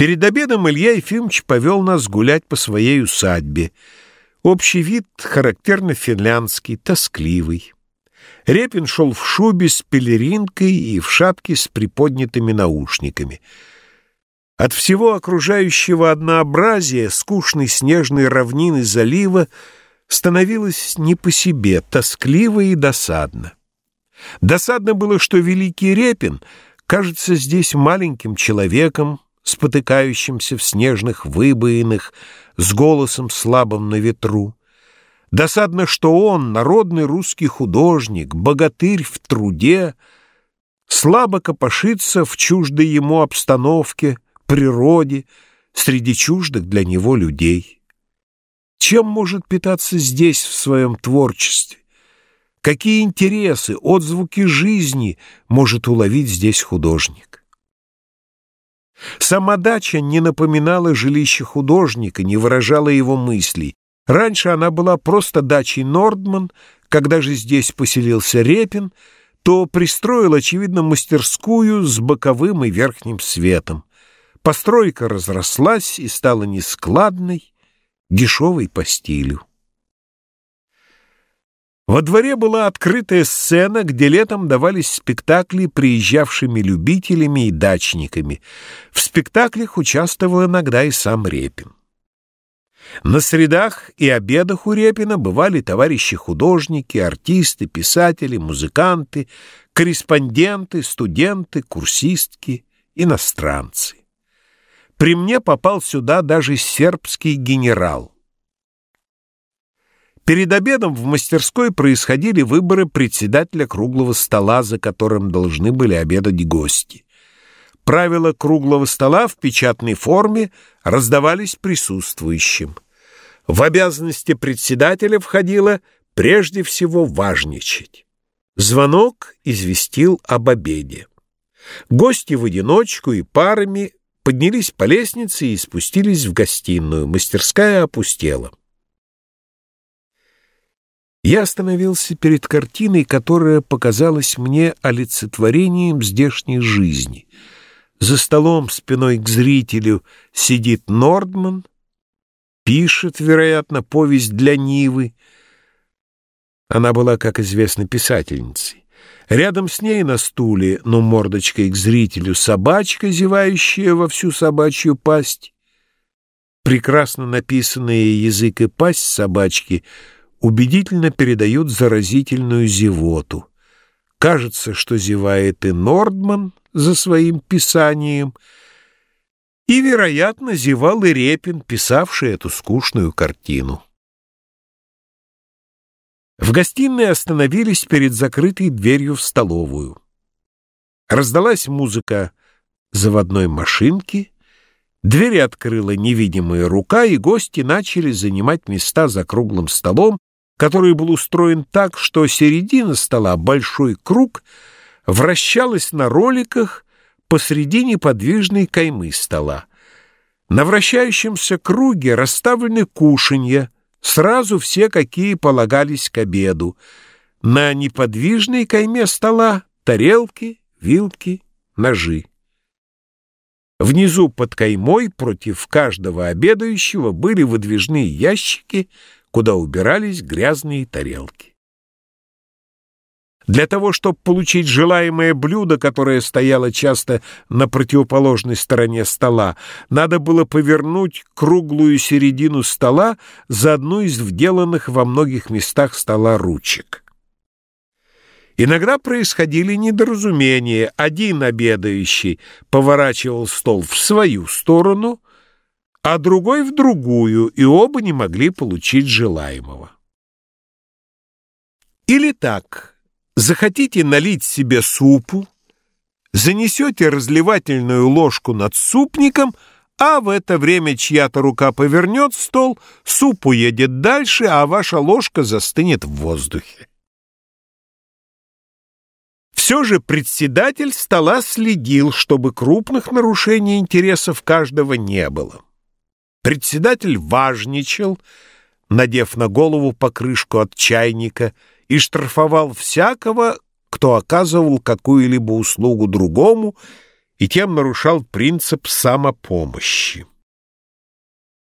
Перед обедом Илья Ефимович повел нас гулять по своей усадьбе. Общий вид характерно финляндский, тоскливый. Репин шел в шубе с пелеринкой и в шапке с приподнятыми наушниками. От всего окружающего однообразия скучной снежной равнины залива становилось не по себе, тоскливо и досадно. Досадно было, что великий Репин кажется здесь маленьким человеком, спотыкающимся в снежных выбоинах, с голосом слабым на ветру. Досадно, что он, народный русский художник, богатырь в труде, слабо копошится в чуждой ему обстановке, природе, среди чуждых для него людей. Чем может питаться здесь в своем творчестве? Какие интересы, отзвуки жизни может уловить здесь художник? Сама дача не напоминала жилище художника, не выражала его мыслей. Раньше она была просто дачей Нордман, когда же здесь поселился Репин, то пристроил, очевидно, мастерскую с боковым и верхним светом. Постройка разрослась и стала нескладной, дешевой по стилю. Во дворе была открытая сцена, где летом давались спектакли приезжавшими любителями и дачниками. В спектаклях участвовал иногда и сам Репин. На средах и обедах у Репина бывали товарищи-художники, артисты, писатели, музыканты, корреспонденты, студенты, курсистки, иностранцы. При мне попал сюда даже сербский генерал. Перед обедом в мастерской происходили выборы председателя круглого стола, за которым должны были обедать гости. Правила круглого стола в печатной форме раздавались присутствующим. В обязанности председателя входило прежде всего важничать. Звонок известил об обеде. Гости в одиночку и парами поднялись по лестнице и спустились в гостиную. Мастерская опустела. Я остановился перед картиной, которая показалась мне олицетворением здешней жизни. За столом спиной к зрителю сидит Нордман, пишет, вероятно, повесть для Нивы. Она была, как известно, писательницей. Рядом с ней на стуле, но мордочкой к зрителю, собачка, зевающая во всю собачью пасть. Прекрасно написанные язык и пасть собачки — убедительно передают заразительную зевоту. Кажется, что зевает и Нордман за своим писанием, и, вероятно, зевал и Репин, писавший эту скучную картину. В гостиной остановились перед закрытой дверью в столовую. Раздалась музыка заводной машинки, двери открыла невидимая рука, и гости начали занимать места за круглым столом, который был устроен так, что середина стола, большой круг, вращалась на роликах посреди неподвижной каймы стола. На вращающемся круге расставлены кушанья, сразу все, какие полагались к обеду. На неподвижной кайме стола тарелки, вилки, ножи. Внизу под каймой против каждого обедающего были выдвижные ящики — куда убирались грязные тарелки. Для того, чтобы получить желаемое блюдо, которое стояло часто на противоположной стороне стола, надо было повернуть круглую середину стола за одну из вделанных во многих местах стола ручек. Иногда происходили недоразумения. Один обедающий поворачивал стол в свою сторону, а другой в другую, и оба не могли получить желаемого. Или так, захотите налить себе супу, занесете разливательную ложку над супником, а в это время чья-то рука повернет стол, суп уедет дальше, а ваша ложка застынет в воздухе. Все же председатель стола следил, чтобы крупных нарушений интересов каждого не было. Председатель важничал, надев на голову покрышку от чайника, и штрафовал всякого, кто оказывал какую-либо услугу другому и тем нарушал принцип самопомощи.